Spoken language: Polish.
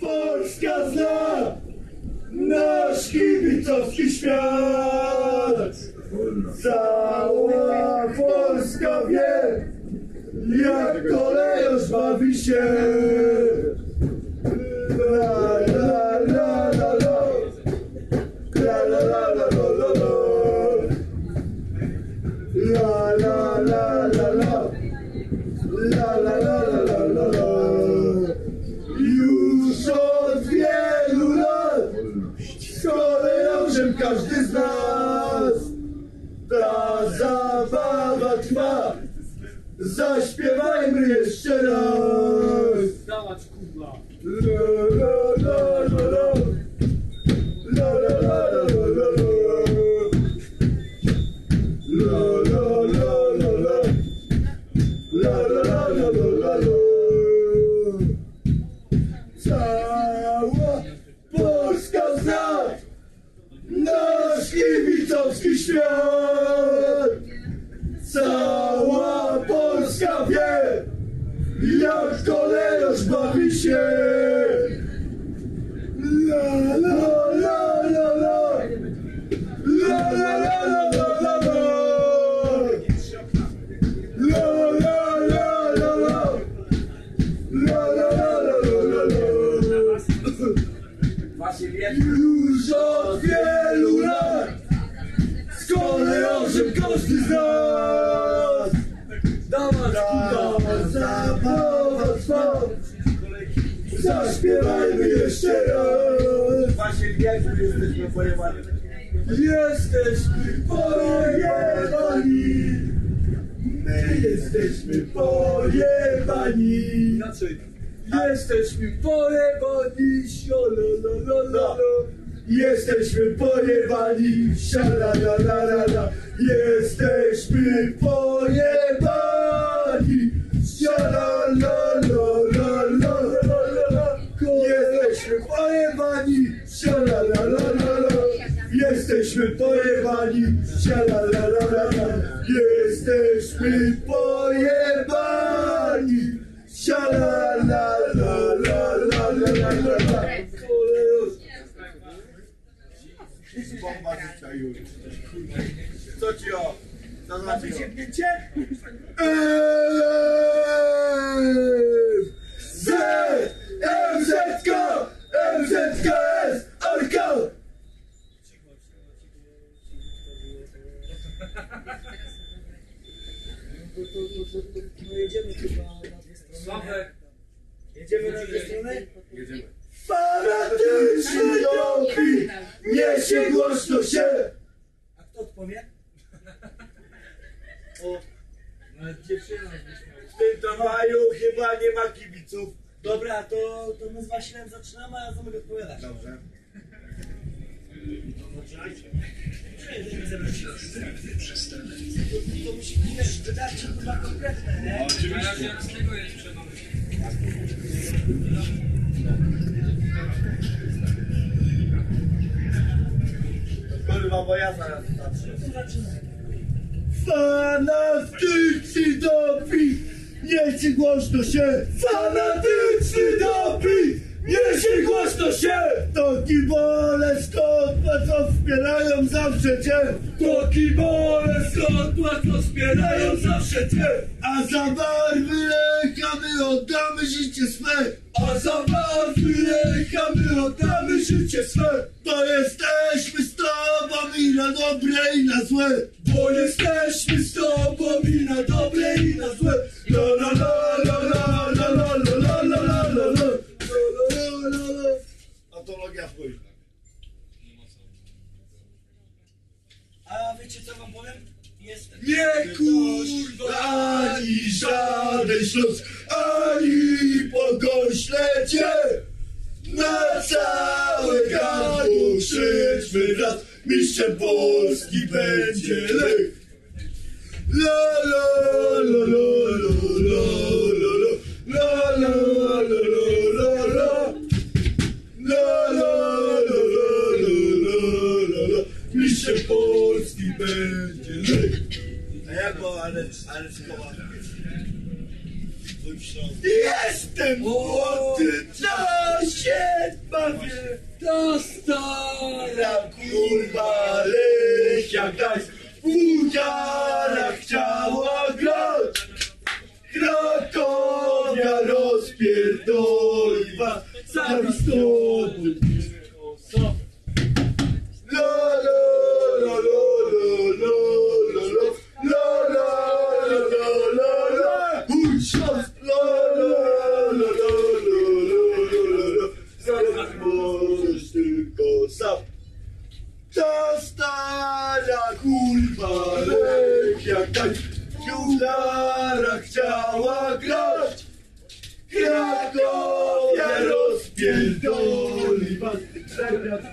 Polska zna nasz kibicowski świat. Cała Polska wie, jak kolejarz bawi się. Każdy z nas Ta zabawa trwa Zaśpiewajmy jeszcze raz Dawać kurwa. La la la la la La la la la la la la La la la la la La la la la la la la świat Cała Polska wie Jak kolejarz bawi się La la la la la La la la la la la la La la la la la La la la la la la la Wasil jest. Już od wielu lat kolejarzem każdy z nas! Dawać kurwa. zabawa trwa Zaśpiewajmy jeszcze raz! Wasil jest, my jesteśmy pojebani. Jesteśmy pojebani! My jesteśmy pojebani. Jesteśmy pojebani! Siolololololo Jesteśmy pojebani Sialalalala Jesteśmy pojebani Sialalalala Jesteśmy pojebani Sialalalala Jesteśmy pojebani Sialalalala Jesteśmy pojebani Sialalalala Bomba życia już. Co ci o? Z MZK MZKS Arka No jedziemy chyba na dwie strony. Jedziemy na dwie strony? Jedziemy. Niesie głośno się A kto odpowie? O. Nawet dziewczyna W tym tramwaju chyba nie ma kibiców. Dobra, to, to my z Wasilem zaczynamy, a Zamek odpowiadasz. Dobrze. Jedziemy zebrać się. To, to musi być, wiesz, wydarcie chyba konkretne, nie? Oczywiście. A z tego jest przegląd. Kurwa, bo ja zaraz patrzę. To. Fanatyczny doping! Niesie głośno się! Fanatyczny doping! Niesie głośno się! To kibole skąd co wspierają zawsze cię! To kibole skąd co wspierają zawsze cię! A za barwy Lecha my oddamy życie swe! A za barwy Lecha my oddamy życie swe! Bo jesteśmy na dobre i na złe Bo jesteśmy z tobą i na dobre i na złe La la la la la la la la la la la la la La la la Antologia. A wiecie co wam powiem? Jest... Nie kurwa ani żaden śluz, ani pogoślecie. Na całe gardło krzyczmy raz, mistrzem Polski będzie Lech. La la la la la la la la la la la la la La la la la la la la la Mistrzem Polski będzie Lech. A jak bo, ale, ale śląsk. Jestem tym młodym czasie bawię. Ta stara kurwa Lesia Gdańsk w udziarach chciała grać. Krakowia rozpierdoliła za. Możesz tylko sam. Ta stara kurwa jak tak w juchlara chciała grać. Krakowia rozpierdoli was Zagrać